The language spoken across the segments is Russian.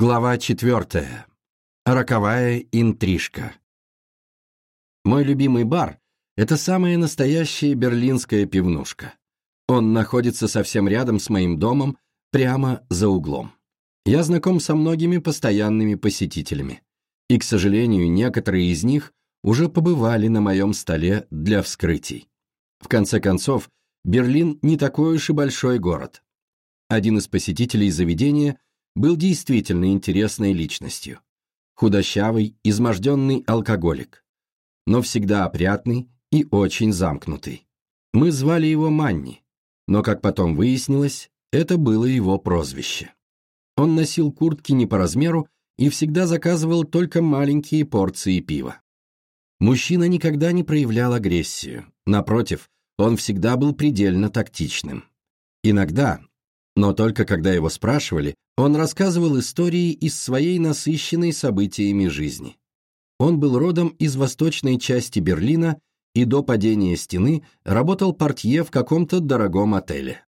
Глава четвертая. Роковая интрижка. Мой любимый бар – это самая настоящая берлинская пивнушка. Он находится совсем рядом с моим домом, прямо за углом. Я знаком со многими постоянными посетителями. И, к сожалению, некоторые из них уже побывали на моем столе для вскрытий. В конце концов, Берлин не такой уж и большой город. Один из посетителей заведения – был действительно интересной личностью. Худощавый, изможденный алкоголик, но всегда опрятный и очень замкнутый. Мы звали его Манни, но, как потом выяснилось, это было его прозвище. Он носил куртки не по размеру и всегда заказывал только маленькие порции пива. Мужчина никогда не проявлял агрессию, напротив, он всегда был предельно тактичным. Иногда, но только когда его спрашивали, он рассказывал истории из своей насыщенной событиями жизни. Он был родом из восточной части Берлина и до падения стены работал портье в каком-то дорогом отеле.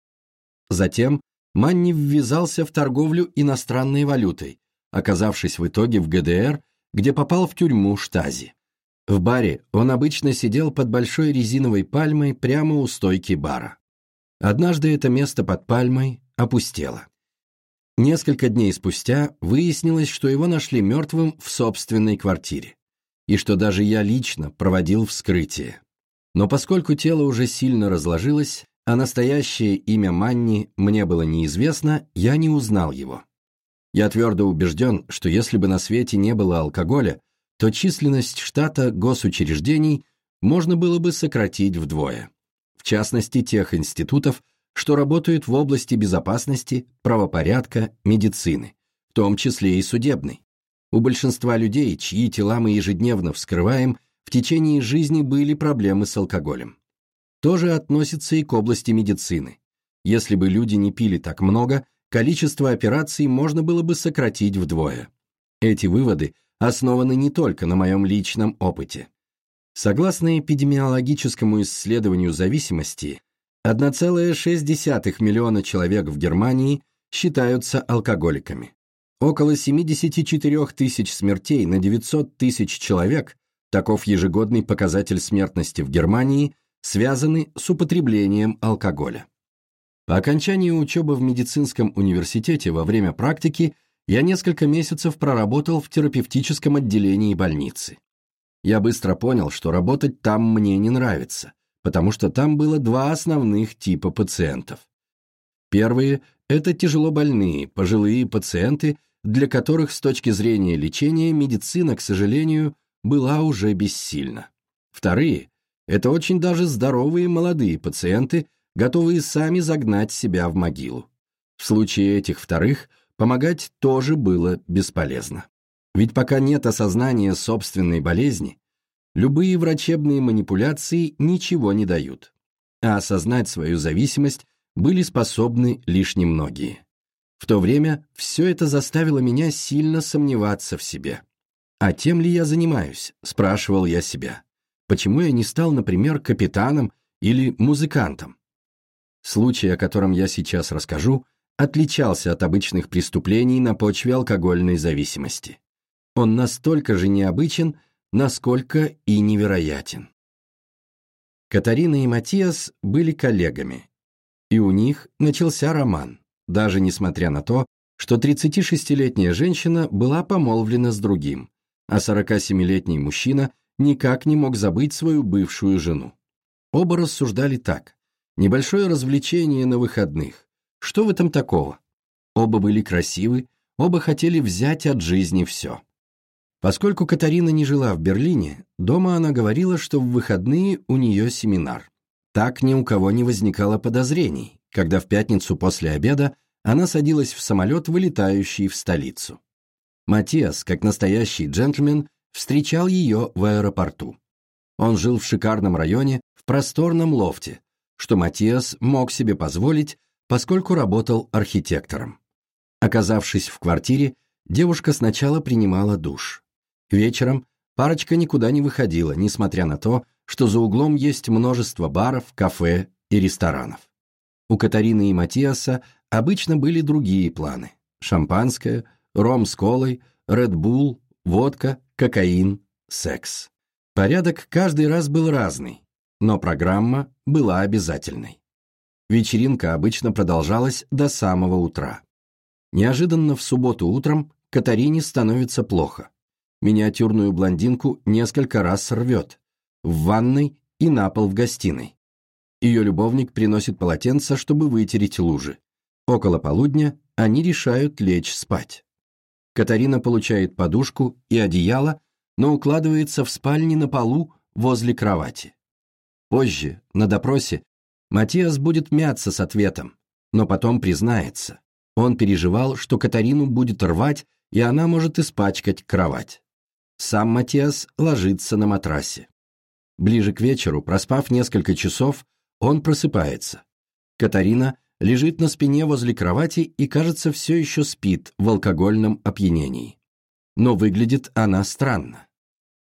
Затем Манни ввязался в торговлю иностранной валютой, оказавшись в итоге в ГДР, где попал в тюрьму Штази. В баре он обычно сидел под большой резиновой пальмой прямо у стойки бара. Однажды это место под пальмой опустело. Несколько дней спустя выяснилось, что его нашли мертвым в собственной квартире, и что даже я лично проводил вскрытие. Но поскольку тело уже сильно разложилось, а настоящее имя Манни мне было неизвестно, я не узнал его. Я твердо убежден, что если бы на свете не было алкоголя, то численность штата госучреждений можно было бы сократить вдвое. В частности, тех институтов, что работают в области безопасности, правопорядка, медицины, в том числе и судебной. У большинства людей, чьи тела мы ежедневно вскрываем, в течение жизни были проблемы с алкоголем. То же относится и к области медицины. Если бы люди не пили так много, количество операций можно было бы сократить вдвое. Эти выводы основаны не только на моем личном опыте. Согласно эпидемиологическому исследованию зависимости, 1,6 миллиона человек в Германии считаются алкоголиками. Около 74 тысяч смертей на 900 тысяч человек, таков ежегодный показатель смертности в Германии, связаны с употреблением алкоголя. По окончании учебы в медицинском университете во время практики я несколько месяцев проработал в терапевтическом отделении больницы. Я быстро понял, что работать там мне не нравится потому что там было два основных типа пациентов. Первые – это тяжело больные, пожилые пациенты, для которых с точки зрения лечения медицина, к сожалению, была уже бессильна. Вторые – это очень даже здоровые молодые пациенты, готовые сами загнать себя в могилу. В случае этих вторых помогать тоже было бесполезно. Ведь пока нет осознания собственной болезни, Любые врачебные манипуляции ничего не дают. А осознать свою зависимость были способны лишь немногие. В то время все это заставило меня сильно сомневаться в себе. «А тем ли я занимаюсь?» – спрашивал я себя. «Почему я не стал, например, капитаном или музыкантом?» Случай, о котором я сейчас расскажу, отличался от обычных преступлений на почве алкогольной зависимости. Он настолько же необычен, насколько и невероятен. Катарина и Матиас были коллегами, и у них начался роман, даже несмотря на то, что 36-летняя женщина была помолвлена с другим, а 47-летний мужчина никак не мог забыть свою бывшую жену. Оба рассуждали так. Небольшое развлечение на выходных. Что в этом такого? Оба были красивы, оба хотели взять от жизни все. Поскольку Катарина не жила в Берлине, дома она говорила, что в выходные у нее семинар. Так ни у кого не возникало подозрений, когда в пятницу после обеда она садилась в самолет, вылетающий в столицу. Матиас, как настоящий джентльмен, встречал ее в аэропорту. Он жил в шикарном районе, в просторном лофте, что Матиас мог себе позволить, поскольку работал архитектором. Оказавшись в квартире, девушка сначала принимала душ. Вечером парочка никуда не выходила, несмотря на то, что за углом есть множество баров, кафе и ресторанов. У Катарины и Матиаса обычно были другие планы. Шампанское, ром с колой, редбул, водка, кокаин, секс. Порядок каждый раз был разный, но программа была обязательной. Вечеринка обычно продолжалась до самого утра. Неожиданно в субботу утром Катарине становится плохо. Миниатюрную блондинку несколько раз рвет. В ванной и на пол в гостиной. Ее любовник приносит полотенце, чтобы вытереть лужи. Около полудня они решают лечь спать. Катарина получает подушку и одеяло, но укладывается в спальне на полу возле кровати. Позже, на допросе, Матиас будет мяться с ответом, но потом признается. Он переживал, что Катарину будет рвать, и она может испачкать кровать. Сам Матиас ложится на матрасе. Ближе к вечеру, проспав несколько часов, он просыпается. Катарина лежит на спине возле кровати и, кажется, все еще спит в алкогольном опьянении. Но выглядит она странно.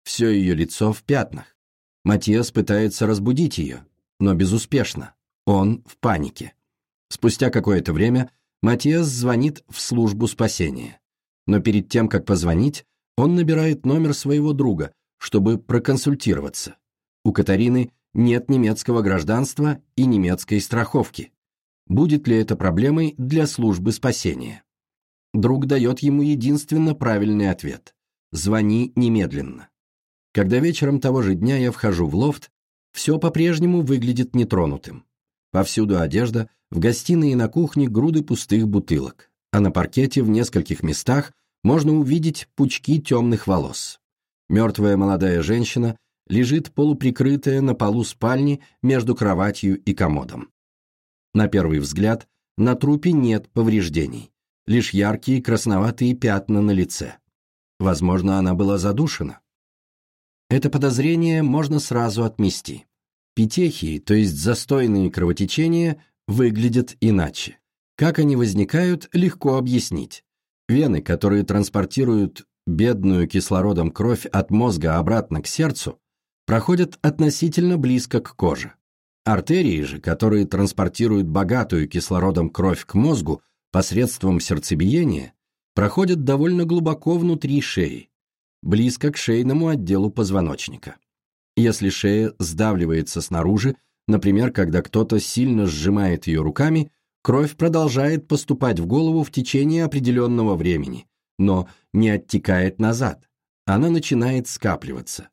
Все ее лицо в пятнах. Матиас пытается разбудить ее, но безуспешно. Он в панике. Спустя какое-то время Матиас звонит в службу спасения. Но перед тем, как позвонить, он набирает номер своего друга, чтобы проконсультироваться. У Катарины нет немецкого гражданства и немецкой страховки. Будет ли это проблемой для службы спасения? Друг дает ему единственно правильный ответ. Звони немедленно. Когда вечером того же дня я вхожу в лофт, все по-прежнему выглядит нетронутым. Повсюду одежда, в гостиной и на кухне груды пустых бутылок, а на паркете в нескольких местах можно увидеть пучки темных волос. Мертвая молодая женщина лежит полуприкрытая на полу спальни между кроватью и комодом. На первый взгляд, на трупе нет повреждений, лишь яркие красноватые пятна на лице. Возможно, она была задушена. Это подозрение можно сразу отмести. Петехии, то есть застойные кровотечения, выглядят иначе. Как они возникают, легко объяснить. Вены, которые транспортируют бедную кислородом кровь от мозга обратно к сердцу, проходят относительно близко к коже. Артерии же, которые транспортируют богатую кислородом кровь к мозгу посредством сердцебиения, проходят довольно глубоко внутри шеи, близко к шейному отделу позвоночника. Если шея сдавливается снаружи, например, когда кто-то сильно сжимает ее руками, кровь продолжает поступать в голову в течение определенного времени, но не оттекает назад. Она начинает скапливаться.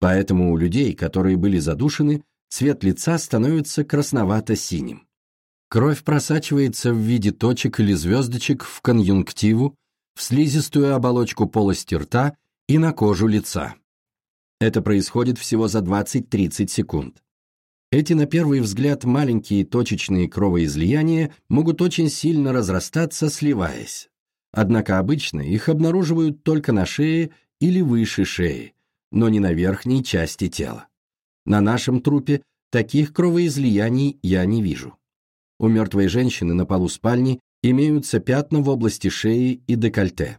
Поэтому у людей, которые были задушены, цвет лица становится красновато-синим. Кровь просачивается в виде точек или звездочек в конъюнктиву, в слизистую оболочку полости рта и на кожу лица. Это происходит всего за 20-30 секунд. Эти, на первый взгляд, маленькие точечные кровоизлияния могут очень сильно разрастаться, сливаясь. Однако обычно их обнаруживают только на шее или выше шеи, но не на верхней части тела. На нашем трупе таких кровоизлияний я не вижу. У мертвой женщины на полу спальни имеются пятна в области шеи и декольте.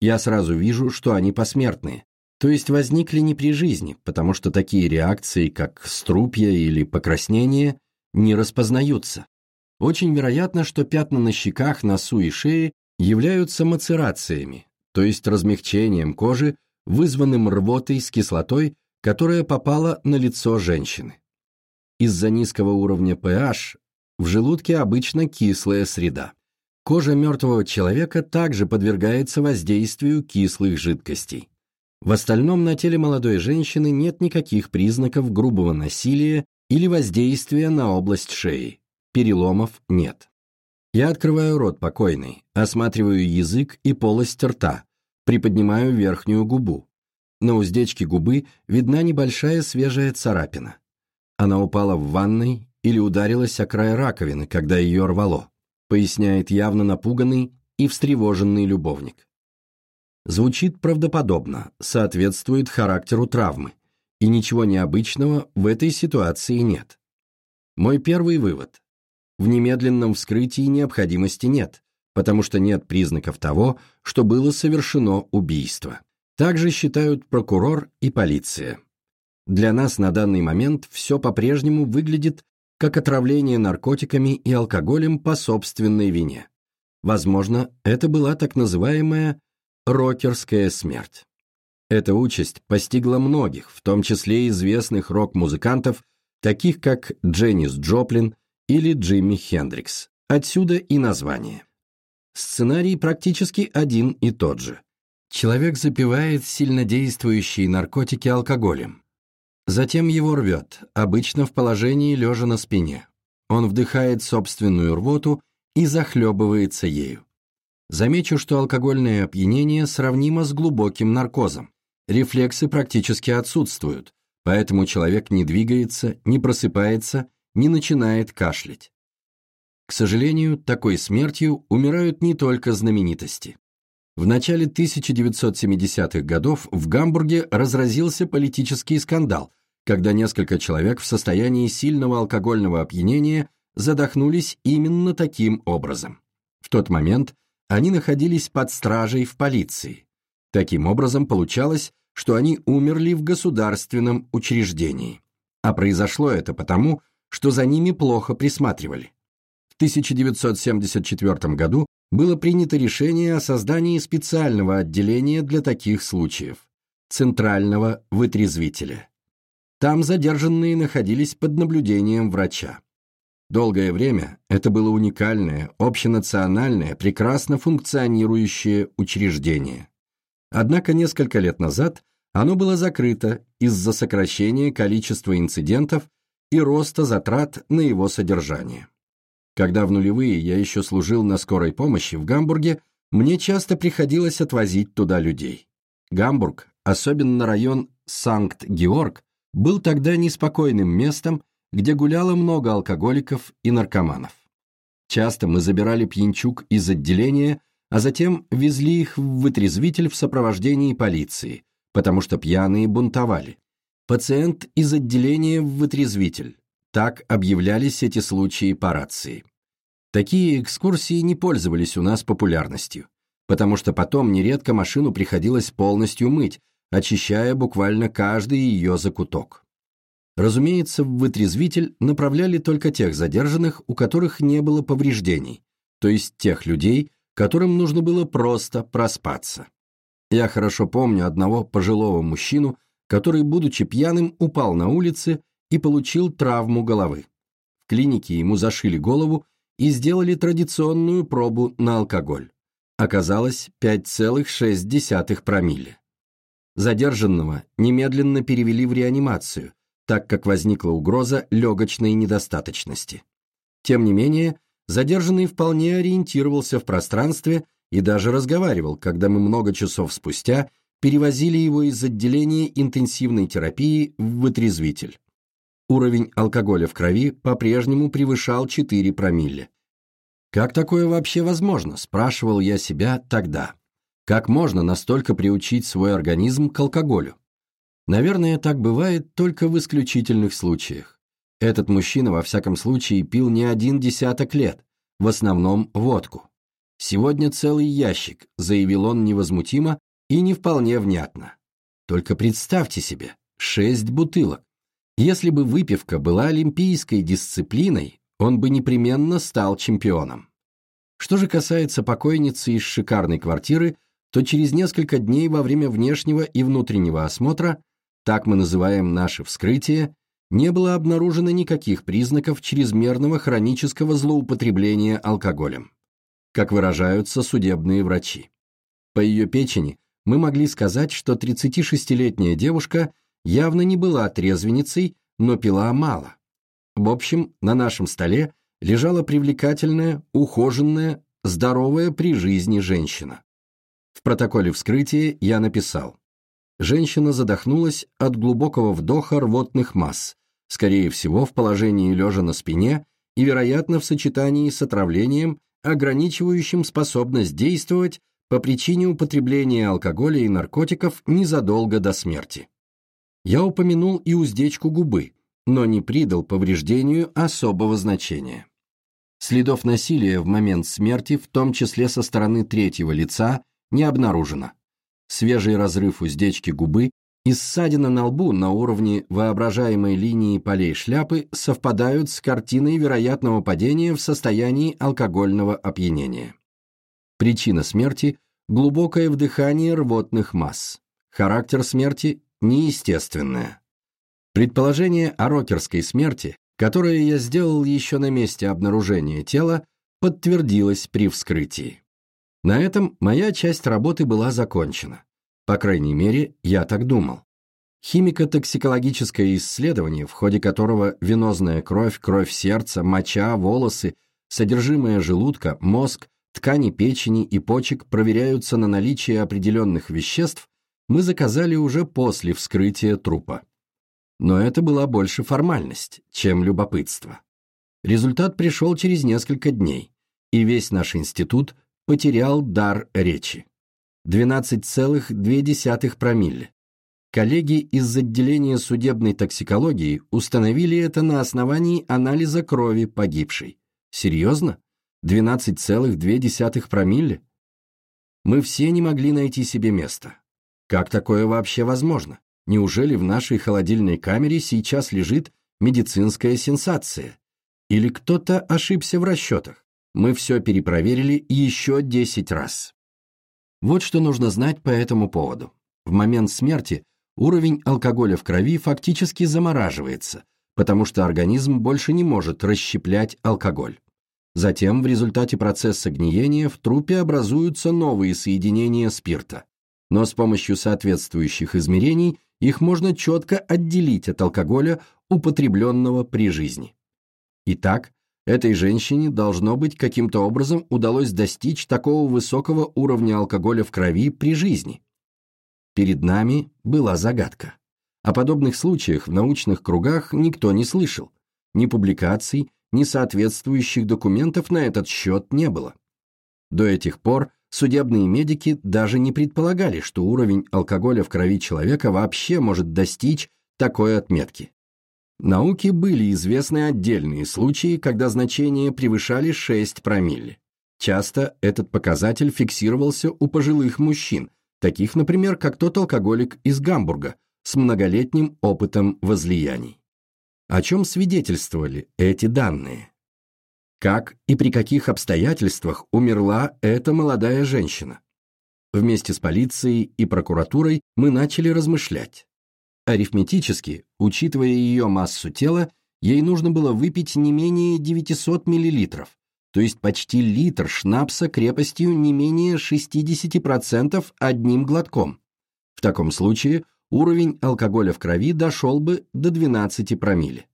Я сразу вижу, что они посмертные, то есть возникли не при жизни, потому что такие реакции, как струпья или покраснение, не распознаются. Очень вероятно, что пятна на щеках, носу и шее являются мацерациями, то есть размягчением кожи вызванным рвотой с кислотой, которая попала на лицо женщины. Из-за низкого уровня pH в желудке обычно кислая среда. Кожа мертвого человека также подвергается воздействию кислых жидкостей. В остальном на теле молодой женщины нет никаких признаков грубого насилия или воздействия на область шеи. Переломов нет. Я открываю рот покойной, осматриваю язык и полость рта, Приподнимаю верхнюю губу. На уздечке губы видна небольшая свежая царапина. Она упала в ванной или ударилась о край раковины, когда ее рвало, поясняет явно напуганный и встревоженный любовник. Звучит правдоподобно, соответствует характеру травмы, и ничего необычного в этой ситуации нет. Мой первый вывод. В немедленном вскрытии необходимости нет потому что нет признаков того, что было совершено убийство. Также считают прокурор и полиция. Для нас на данный момент все по-прежнему выглядит как отравление наркотиками и алкоголем по собственной вине. Возможно, это была так называемая рокерская смерть. Эта участь постигла многих, в том числе известных рок-музыкантов, таких как Дженнис Джоплин или Джимми Хендрикс. Отсюда и название. Сценарий практически один и тот же. Человек запивает сильнодействующие наркотики алкоголем. Затем его рвет, обычно в положении лежа на спине. Он вдыхает собственную рвоту и захлебывается ею. Замечу, что алкогольное опьянение сравнимо с глубоким наркозом. Рефлексы практически отсутствуют, поэтому человек не двигается, не просыпается, не начинает кашлять. К сожалению, такой смертью умирают не только знаменитости. В начале 1970-х годов в Гамбурге разразился политический скандал, когда несколько человек в состоянии сильного алкогольного опьянения задохнулись именно таким образом. В тот момент они находились под стражей в полиции. Таким образом, получалось, что они умерли в государственном учреждении. А произошло это потому, что за ними плохо присматривали. В 1974 году было принято решение о создании специального отделения для таких случаев – центрального вытрезвителя. Там задержанные находились под наблюдением врача. Долгое время это было уникальное, общенациональное, прекрасно функционирующее учреждение. Однако несколько лет назад оно было закрыто из-за сокращения количества инцидентов и роста затрат на его содержание. Когда в нулевые я еще служил на скорой помощи в Гамбурге, мне часто приходилось отвозить туда людей. Гамбург, особенно район Санкт-Георг, был тогда неспокойным местом, где гуляло много алкоголиков и наркоманов. Часто мы забирали пьянчук из отделения, а затем везли их в вытрезвитель в сопровождении полиции, потому что пьяные бунтовали. Пациент из отделения в вытрезвитель, так объявлялись эти случаи по рации. Такие экскурсии не пользовались у нас популярностью, потому что потом нередко машину приходилось полностью мыть, очищая буквально каждый ее закуток. Разумеется, в вытрезвитель направляли только тех задержанных, у которых не было повреждений, то есть тех людей, которым нужно было просто проспаться. Я хорошо помню одного пожилого мужчину, который, будучи пьяным, упал на улице и получил травму головы. В клинике ему зашили голову и сделали традиционную пробу на алкоголь. Оказалось 5,6 промилле. Задержанного немедленно перевели в реанимацию, так как возникла угроза легочной недостаточности. Тем не менее, задержанный вполне ориентировался в пространстве и даже разговаривал, когда мы много часов спустя перевозили его из отделения интенсивной терапии в вытрезвитель. Уровень алкоголя в крови по-прежнему превышал 4 промилле. «Как такое вообще возможно?» – спрашивал я себя тогда. Как можно настолько приучить свой организм к алкоголю? Наверное, так бывает только в исключительных случаях. Этот мужчина, во всяком случае, пил не один десяток лет, в основном водку. «Сегодня целый ящик», – заявил он невозмутимо и не вполне внятно. Только представьте себе, шесть бутылок. Если бы выпивка была олимпийской дисциплиной, он бы непременно стал чемпионом. Что же касается покойницы из шикарной квартиры, то через несколько дней во время внешнего и внутреннего осмотра, так мы называем наше вскрытие, не было обнаружено никаких признаков чрезмерного хронического злоупотребления алкоголем, как выражаются судебные врачи. По ее печени мы могли сказать, что 36-летняя девушка – явно не была трезвенницей, но пила мало. В общем, на нашем столе лежала привлекательная, ухоженная, здоровая при жизни женщина. В протоколе вскрытия я написал. Женщина задохнулась от глубокого вдоха рвотных масс, скорее всего в положении лежа на спине и, вероятно, в сочетании с отравлением, ограничивающим способность действовать по причине употребления алкоголя и наркотиков незадолго до смерти. Я упомянул и уздечку губы, но не придал повреждению особого значения. Следов насилия в момент смерти, в том числе со стороны третьего лица, не обнаружено. Свежий разрыв уздечки губы и ссадина на лбу на уровне воображаемой линии полей шляпы совпадают с картиной вероятного падения в состоянии алкогольного опьянения. Причина смерти глубокое вдыхание рвотных масс. Характер смерти неестественное. Предположение о рокерской смерти, которое я сделал еще на месте обнаружения тела, подтвердилось при вскрытии. На этом моя часть работы была закончена. По крайней мере, я так думал. Химико-токсикологическое исследование, в ходе которого венозная кровь, кровь сердца, моча, волосы, содержимое желудка, мозг, ткани печени и почек проверяются на наличие определенных веществ, мы заказали уже после вскрытия трупа. Но это была больше формальность, чем любопытство. Результат пришел через несколько дней, и весь наш институт потерял дар речи. 12,2 промилле. Коллеги из отделения судебной токсикологии установили это на основании анализа крови погибшей. Серьезно? 12,2 промилле? Мы все не могли найти себе места. Как такое вообще возможно? Неужели в нашей холодильной камере сейчас лежит медицинская сенсация? Или кто-то ошибся в расчетах? Мы все перепроверили еще 10 раз. Вот что нужно знать по этому поводу. В момент смерти уровень алкоголя в крови фактически замораживается, потому что организм больше не может расщеплять алкоголь. Затем в результате процесса гниения в трупе образуются новые соединения спирта. Но с помощью соответствующих измерений их можно четко отделить от алкоголя, употребленного при жизни. Итак, этой женщине должно быть каким-то образом удалось достичь такого высокого уровня алкоголя в крови при жизни. Перед нами была загадка. О подобных случаях в научных кругах никто не слышал. Ни публикаций, ни соответствующих документов на этот счет не было. До этих пор судебные медики даже не предполагали, что уровень алкоголя в крови человека вообще может достичь такой отметки. Науке были известны отдельные случаи, когда значения превышали 6 промилле. Часто этот показатель фиксировался у пожилых мужчин, таких, например, как тот алкоголик из Гамбурга с многолетним опытом возлияний. О чем свидетельствовали эти данные? Как и при каких обстоятельствах умерла эта молодая женщина? Вместе с полицией и прокуратурой мы начали размышлять. Арифметически, учитывая ее массу тела, ей нужно было выпить не менее 900 мл, то есть почти литр шнапса крепостью не менее 60% одним глотком. В таком случае уровень алкоголя в крови дошел бы до 12 промилле.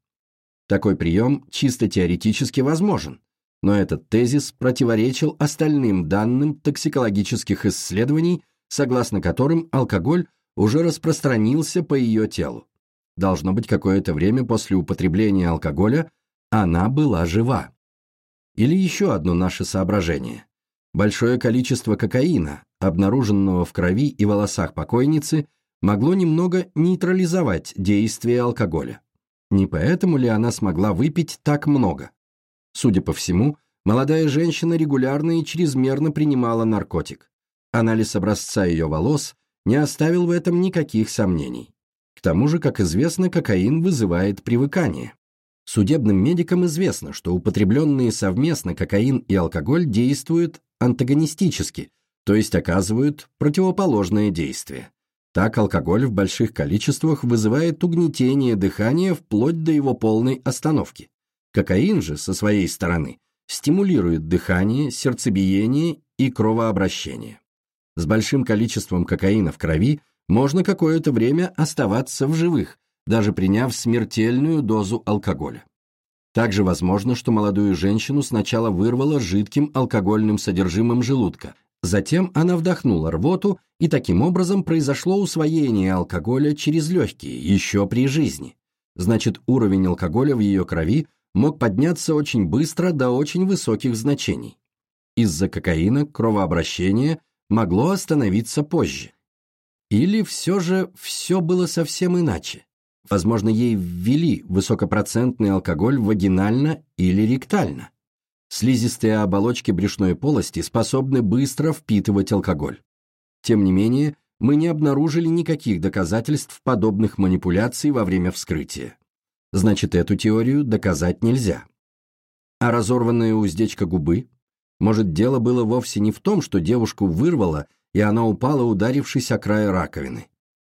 Такой прием чисто теоретически возможен, но этот тезис противоречил остальным данным токсикологических исследований, согласно которым алкоголь уже распространился по ее телу. Должно быть, какое-то время после употребления алкоголя она была жива. Или еще одно наше соображение. Большое количество кокаина, обнаруженного в крови и волосах покойницы, могло немного нейтрализовать действие алкоголя. Не поэтому ли она смогла выпить так много? Судя по всему, молодая женщина регулярно и чрезмерно принимала наркотик. Анализ образца ее волос не оставил в этом никаких сомнений. К тому же, как известно, кокаин вызывает привыкание. Судебным медикам известно, что употребленные совместно кокаин и алкоголь действуют антагонистически, то есть оказывают противоположное действие. Так алкоголь в больших количествах вызывает угнетение дыхания вплоть до его полной остановки. Кокаин же, со своей стороны, стимулирует дыхание, сердцебиение и кровообращение. С большим количеством кокаина в крови можно какое-то время оставаться в живых, даже приняв смертельную дозу алкоголя. Также возможно, что молодую женщину сначала вырвало жидким алкогольным содержимым желудка, затем она вдохнула рвоту, и таким образом произошло усвоение алкоголя через легкие, еще при жизни. Значит, уровень алкоголя в ее крови мог подняться очень быстро до очень высоких значений. Из-за кокаина кровообращение могло остановиться позже. Или все же все было совсем иначе. Возможно, ей ввели высокопроцентный алкоголь вагинально или ректально. Слизистые оболочки брюшной полости способны быстро впитывать алкоголь. Тем не менее, мы не обнаружили никаких доказательств подобных манипуляций во время вскрытия. Значит, эту теорию доказать нельзя. А разорванная уздечка губы? Может, дело было вовсе не в том, что девушку вырвало и она упала, ударившись о край раковины.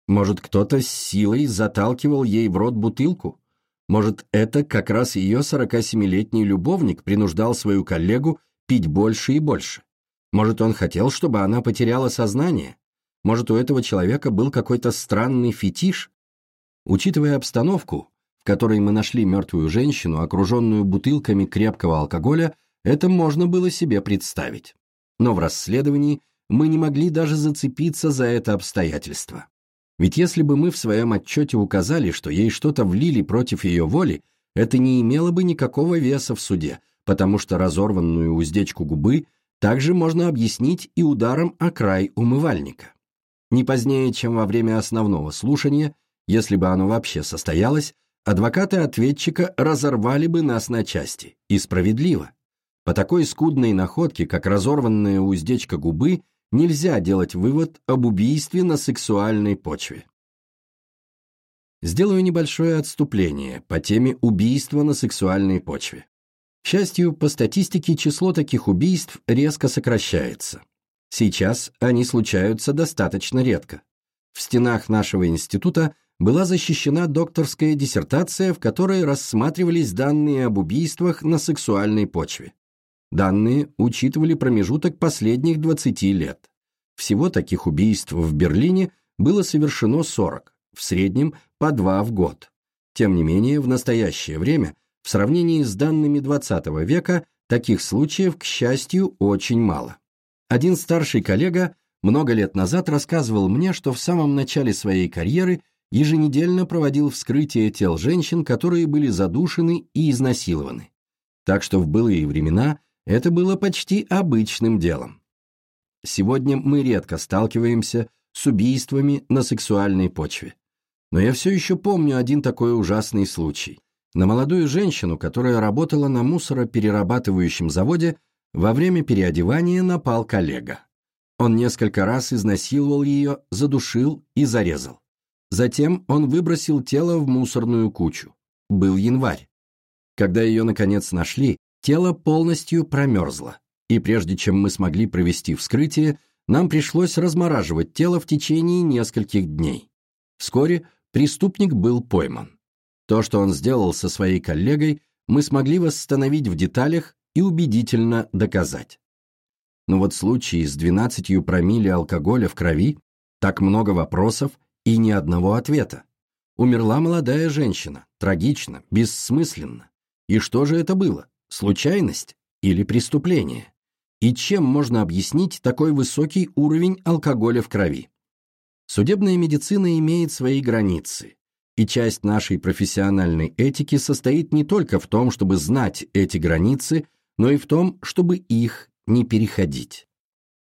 Может, кто-то с силой заталкивал ей в рот бутылку? Может, это как раз ее 47-летний любовник принуждал свою коллегу пить больше и больше? Может, он хотел, чтобы она потеряла сознание? Может, у этого человека был какой-то странный фетиш? Учитывая обстановку, в которой мы нашли мертвую женщину, окруженную бутылками крепкого алкоголя, это можно было себе представить. Но в расследовании мы не могли даже зацепиться за это обстоятельство. Ведь если бы мы в своем отчете указали, что ей что-то влили против ее воли, это не имело бы никакого веса в суде, потому что разорванную уздечку губы также можно объяснить и ударом о край умывальника. Не позднее, чем во время основного слушания, если бы оно вообще состоялось, адвокаты ответчика разорвали бы нас на части, и справедливо. По такой скудной находке, как разорванная уздечка губы, нельзя делать вывод об убийстве на сексуальной почве. Сделаю небольшое отступление по теме убийства на сексуальной почве. К счастью, по статистике число таких убийств резко сокращается. Сейчас они случаются достаточно редко. В стенах нашего института была защищена докторская диссертация, в которой рассматривались данные об убийствах на сексуальной почве. Данные учитывали промежуток последних 20 лет. Всего таких убийств в Берлине было совершено 40, в среднем по 2 в год. Тем не менее, в настоящее время в сравнении с данными XX века таких случаев, к счастью, очень мало. Один старший коллега много лет назад рассказывал мне, что в самом начале своей карьеры еженедельно проводил вскрытие тел женщин, которые были задушены и изнасилованы. Так что в былые времена это было почти обычным делом. Сегодня мы редко сталкиваемся с убийствами на сексуальной почве. Но я все еще помню один такой ужасный случай. На молодую женщину, которая работала на мусороперерабатывающем заводе, во время переодевания напал коллега. Он несколько раз изнасиловал ее, задушил и зарезал. Затем он выбросил тело в мусорную кучу. Был январь. Когда ее, наконец, нашли, тело полностью промерзло, и прежде чем мы смогли провести вскрытие, нам пришлось размораживать тело в течение нескольких дней. Вскоре преступник был пойман. То, что он сделал со своей коллегой, мы смогли восстановить в деталях и убедительно доказать. Но вот случаи с 12 промилле алкоголя в крови, так много вопросов и ни одного ответа. Умерла молодая женщина, трагично, бессмысленно. И что же это было? Случайность или преступление? И чем можно объяснить такой высокий уровень алкоголя в крови? Судебная медицина имеет свои границы, и часть нашей профессиональной этики состоит не только в том, чтобы знать эти границы, но и в том, чтобы их не переходить.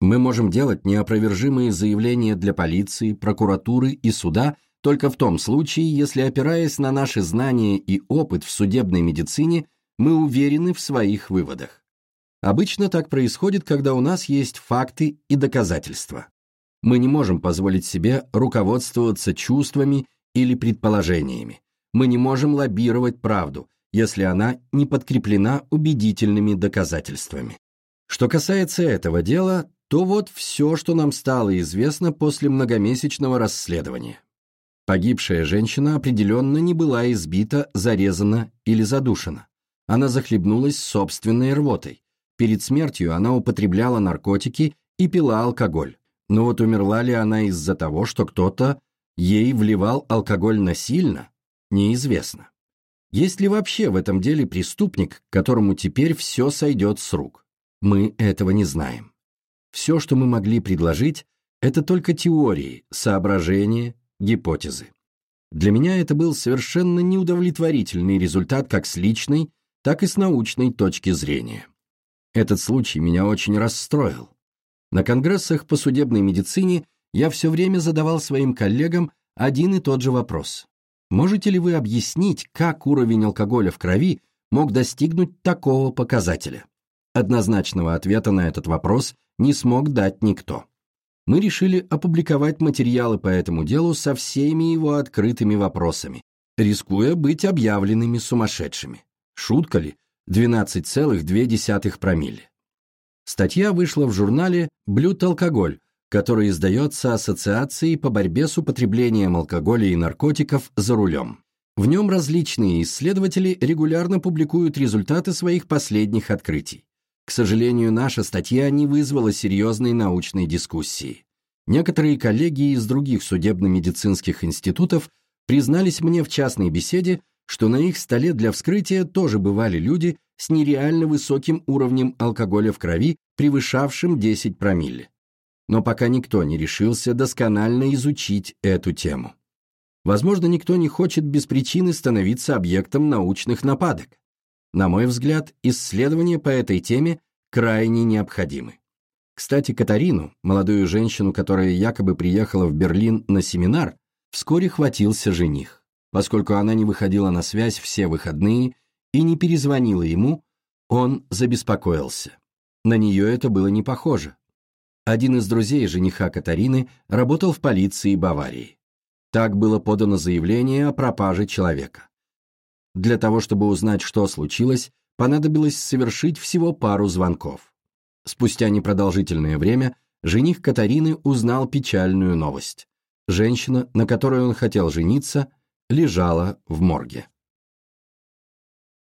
Мы можем делать неопровержимые заявления для полиции, прокуратуры и суда только в том случае, если, опираясь на наши знания и опыт в судебной медицине, мы уверены в своих выводах. Обычно так происходит, когда у нас есть факты и доказательства. Мы не можем позволить себе руководствоваться чувствами или предположениями. Мы не можем лоббировать правду, если она не подкреплена убедительными доказательствами. Что касается этого дела, то вот все, что нам стало известно после многомесячного расследования. Погибшая женщина определенно не была избита, зарезана или задушена. Она захлебнулась собственной рвотой. Перед смертью она употребляла наркотики и пила алкоголь. Но вот умерла ли она из-за того, что кто-то ей вливал алкоголь насильно, неизвестно. Есть ли вообще в этом деле преступник, которому теперь все сойдет с рук? Мы этого не знаем. Все, что мы могли предложить, это только теории, соображения, гипотезы. Для меня это был совершенно неудовлетворительный результат как с личной, так и с научной точки зрения. Этот случай меня очень расстроил. На конгрессах по судебной медицине я все время задавал своим коллегам один и тот же вопрос. Можете ли вы объяснить, как уровень алкоголя в крови мог достигнуть такого показателя? Однозначного ответа на этот вопрос не смог дать никто. Мы решили опубликовать материалы по этому делу со всеми его открытыми вопросами, рискуя быть объявленными сумасшедшими. Шутка ли? 12,2 промилле. Статья вышла в журнале «Блюд алкоголь», который издается Ассоциацией по борьбе с употреблением алкоголя и наркотиков за рулем. В нем различные исследователи регулярно публикуют результаты своих последних открытий. К сожалению, наша статья не вызвала серьезной научной дискуссии. Некоторые коллеги из других судебно-медицинских институтов признались мне в частной беседе, что на их столе для вскрытия тоже бывали люди с нереально высоким уровнем алкоголя в крови, превышавшим 10 промилле. Но пока никто не решился досконально изучить эту тему. Возможно, никто не хочет без причины становиться объектом научных нападок. На мой взгляд, исследования по этой теме крайне необходимы. Кстати, Катарину, молодую женщину, которая якобы приехала в Берлин на семинар, вскоре хватился жених. Поскольку она не выходила на связь все выходные и не перезвонила ему, он забеспокоился. На нее это было не похоже. Один из друзей жениха Катарины работал в полиции Баварии. Так было подано заявление о пропаже человека. Для того, чтобы узнать, что случилось, понадобилось совершить всего пару звонков. Спустя непродолжительное время жених Катарины узнал печальную новость. Женщина, на которой он хотел жениться, лежала в морге.